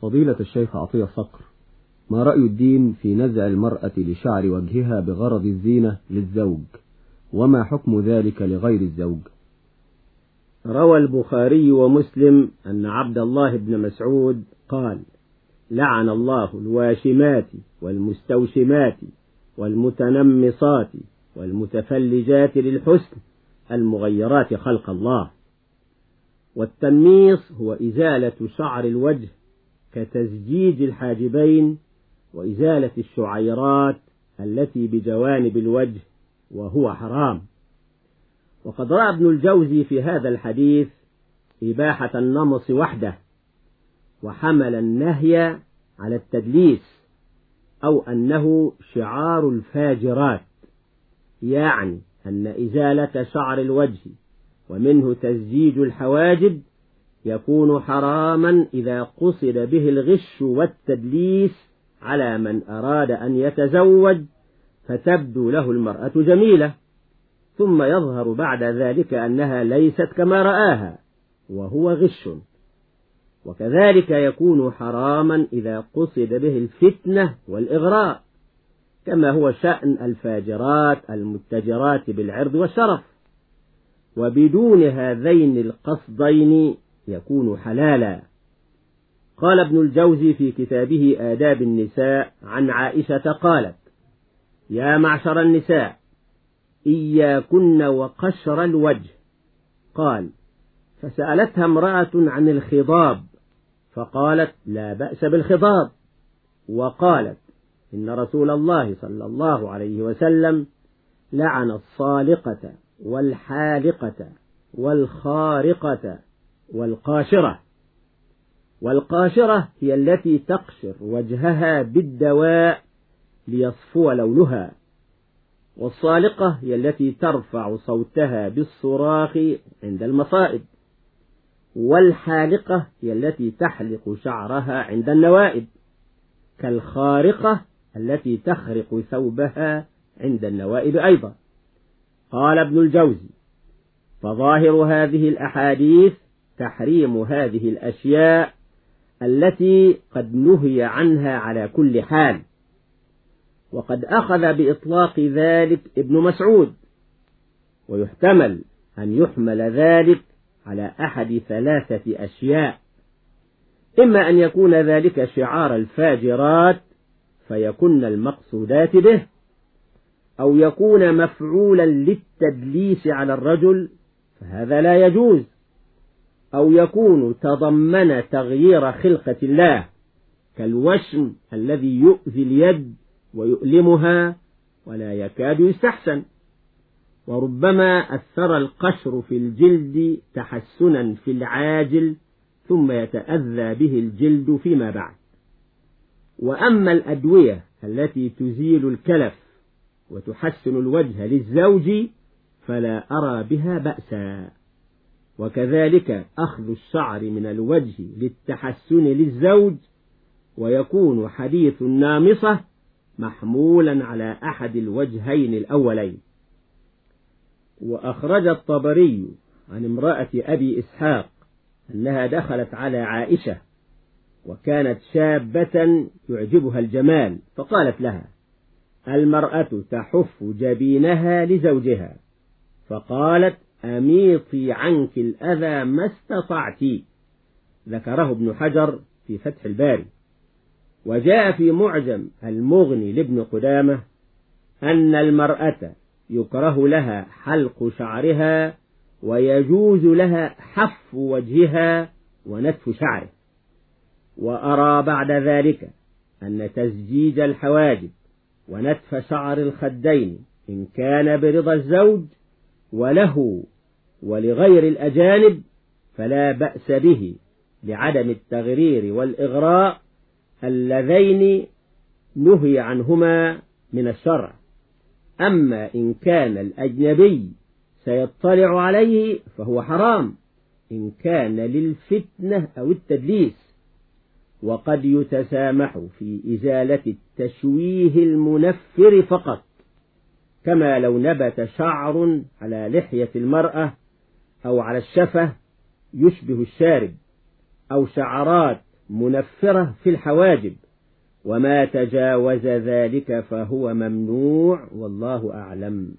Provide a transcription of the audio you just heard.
فضيلة الشيخ عطية صقر ما رأي الدين في نزع المرأة لشعر وجهها بغرض الزينة للزوج؟ وما حكم ذلك لغير الزوج؟ روى البخاري ومسلم أن عبد الله بن مسعود قال لعن الله الواشمات والمستوشمات والمتنمصات والمتفلجات للحسن المغيرات خلق الله. والتنميص هو إزالة شعر الوجه كتزجيج الحاجبين وإزالة الشعيرات التي بجوانب الوجه وهو حرام. وقد رأى ابن الجوزي في هذا الحديث إباحة النمص وحده وحمل النهي على التدليس أو أنه شعار الفاجرات يعني أن إزالة شعر الوجه ومنه تزجيج الحواجب يكون حراما إذا قصد به الغش والتدليس على من أراد أن يتزوج فتبدو له المرأة جميلة ثم يظهر بعد ذلك أنها ليست كما رآها وهو غش. وكذلك يكون حراما إذا قصد به الفتنة والإغراء كما هو شأن الفاجرات المتجرات بالعرض والشرف. وبدون هذين القصدين يكون حلالا. قال ابن الجوزي في كتابه آداب النساء عن عائشة قالت يا معشر النساء إياكن وقشر الوجه. قال فسألتها امرأة عن الخضاب فقالت لا بأس بالخضاب. وقالت إن رسول الله صلى الله عليه وسلم لعن الصالقة والحالقة والخارقة والقاشرة. والقاشرة هي التي تقشر وجهها بالدواء ليصفو لونها. والصالقة هي التي ترفع صوتها بالصراخ عند المصائب. والحالقة هي التي تحلق شعرها عند النوائب. كالخارقة التي تخرق ثوبها عند النوائب أيضا. قال ابن الجوزي فظاهر هذه الأحاديث تحريم هذه الأشياء التي قد نهي عنها على كل حال. وقد أخذ بإطلاق ذلك ابن مسعود ويحتمل أن يحمل ذلك على أحد ثلاثة أشياء. إما أن يكون ذلك شعار الفاجرات فيكن المقصودات به أو يكون مفعولا للتدليس على الرجل فهذا لا يجوز. أو يكون تضمن تغيير خلقة الله كالوشم الذي يؤذي اليد ويؤلمها ولا يكاد يستحسن. وربما أثر القشر في الجلد تحسنا في العاجل ثم يتأذى به الجلد فيما بعد. وأما الأدوية التي تزيل الكلف وتحسن الوجه للزوج فلا أرى بها بأسا. وكذلك أخذ الشعر من الوجه للتحسن للزوج ويكون حديث النامصة محمولا على أحد الوجهين الأولين. وأخرج الطبري عن امرأة أبي إسحاق أنها دخلت على عائشة وكانت شابة يعجبها الجمال فقالت لها المرأة تحف جبينها لزوجها. فقالت أميطي عنك الأذى ما استطعت ذكره ابن حجر في فتح الباري. وجاء في معجم المغني لابن قدامة أن المرأة يكره لها حلق شعرها ويجوز لها حف وجهها ونتف شعره. وأرى بعد ذلك أن تزجيج الحواجب ونتف شعر الخدين إن كان برضا الزوج وله ولغير الأجانب فلا بأس به لعدم التغرير والإغراء اللذين نهي عنهما من الشرع. أما إن كان الأجنبي سيطلع عليه فهو حرام إن كان للفتنة أو التدليس. وقد يتسامح في إزالة التشويه المنفر فقط. كما لو نبت شعر على لحية المرأة أو على الشفة يشبه الشارب أو شعرات منفرة في الحواجب وما تجاوز ذلك فهو ممنوع والله أعلم.